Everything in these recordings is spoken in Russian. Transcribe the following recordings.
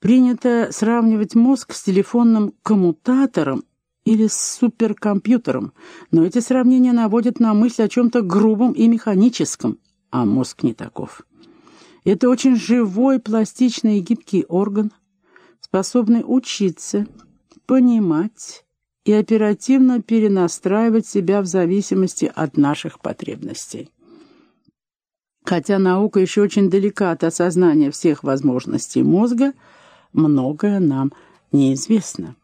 Принято сравнивать мозг с телефонным коммутатором или с суперкомпьютером, но эти сравнения наводят на мысль о чем-то грубом и механическом, а мозг не таков. Это очень живой, пластичный и гибкий орган, способный учиться, понимать и оперативно перенастраивать себя в зависимости от наших потребностей. Хотя наука еще очень далека от осознания всех возможностей мозга, многое нам неизвестно.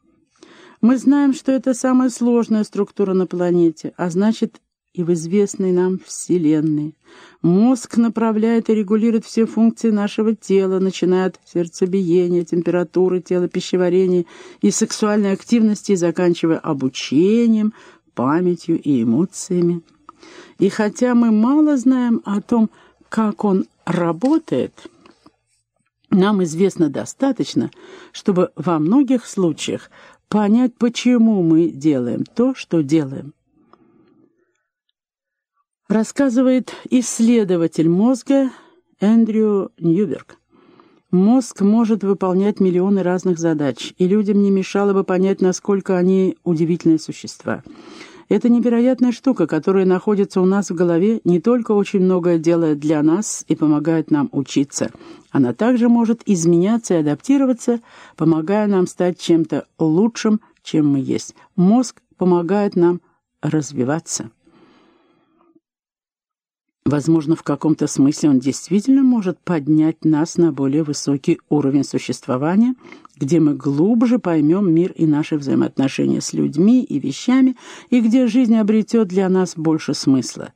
Мы знаем, что это самая сложная структура на планете, а значит и в известной нам Вселенной. Мозг направляет и регулирует все функции нашего тела, начиная от сердцебиения, температуры тела, пищеварения и сексуальной активности, и заканчивая обучением, памятью и эмоциями. И хотя мы мало знаем о том, как он работает, нам известно достаточно, чтобы во многих случаях понять, почему мы делаем то, что делаем. Рассказывает исследователь мозга Эндрю Ньюберг. Мозг может выполнять миллионы разных задач, и людям не мешало бы понять, насколько они удивительные существа. Это невероятная штука, которая находится у нас в голове, не только очень многое делает для нас и помогает нам учиться. Она также может изменяться и адаптироваться, помогая нам стать чем-то лучшим, чем мы есть. Мозг помогает нам развиваться. Возможно, в каком-то смысле он действительно может поднять нас на более высокий уровень существования, где мы глубже поймем мир и наши взаимоотношения с людьми и вещами, и где жизнь обретет для нас больше смысла.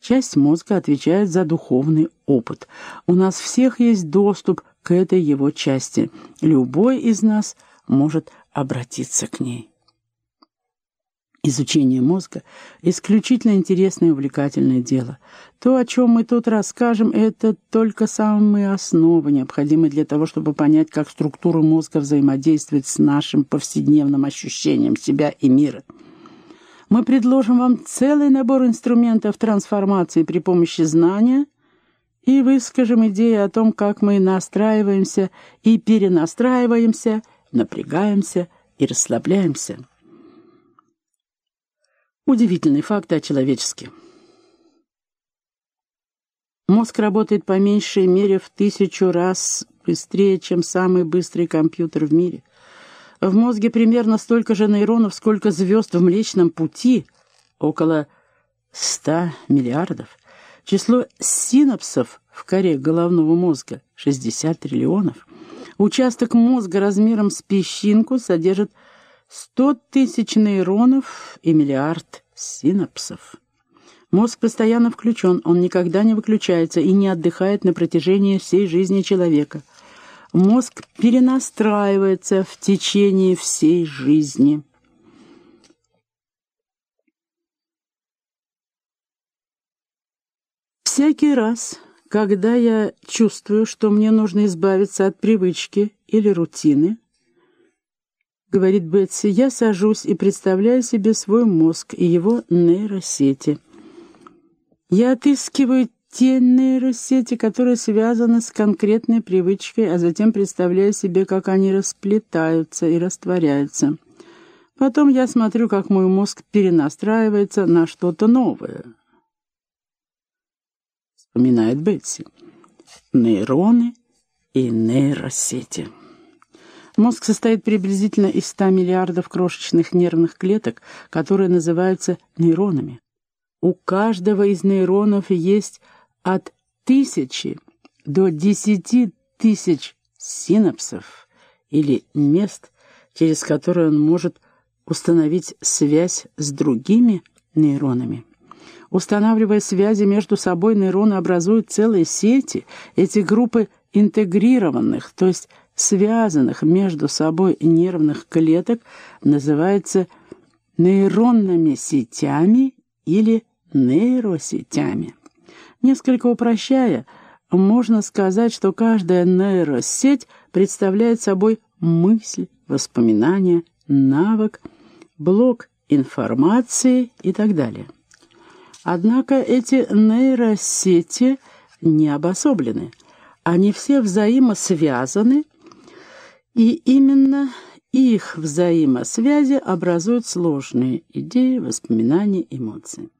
Часть мозга отвечает за духовный опыт. У нас всех есть доступ к этой его части. Любой из нас может обратиться к ней. Изучение мозга – исключительно интересное и увлекательное дело. То, о чем мы тут расскажем, это только самые основы, необходимые для того, чтобы понять, как структура мозга взаимодействует с нашим повседневным ощущением себя и мира. Мы предложим вам целый набор инструментов трансформации при помощи знания и выскажем идеи о том, как мы настраиваемся и перенастраиваемся, напрягаемся и расслабляемся. Удивительные факты о человечестве. Мозг работает по меньшей мере в тысячу раз быстрее, чем самый быстрый компьютер в мире. В мозге примерно столько же нейронов, сколько звезд в Млечном Пути, около 100 миллиардов. Число синапсов в коре головного мозга — 60 триллионов. Участок мозга размером с песчинку содержит Сто тысяч нейронов и миллиард синапсов. Мозг постоянно включен, он никогда не выключается и не отдыхает на протяжении всей жизни человека. Мозг перенастраивается в течение всей жизни. Всякий раз, когда я чувствую, что мне нужно избавиться от привычки или рутины, — говорит Бетси, — я сажусь и представляю себе свой мозг и его нейросети. Я отыскиваю те нейросети, которые связаны с конкретной привычкой, а затем представляю себе, как они расплетаются и растворяются. Потом я смотрю, как мой мозг перенастраивается на что-то новое. Вспоминает Бетси. Нейроны и нейросети. Мозг состоит приблизительно из 100 миллиардов крошечных нервных клеток, которые называются нейронами. У каждого из нейронов есть от тысячи до десяти тысяч синапсов или мест, через которые он может установить связь с другими нейронами. Устанавливая связи между собой, нейроны образуют целые сети. Эти группы интегрированных, то есть связанных между собой нервных клеток называется нейронными сетями или нейросетями. Несколько упрощая, можно сказать, что каждая нейросеть представляет собой мысль, воспоминание, навык, блок информации и так далее. Однако эти нейросети не обособлены. Они все взаимосвязаны И именно их взаимосвязи образуют сложные идеи, воспоминания, эмоции.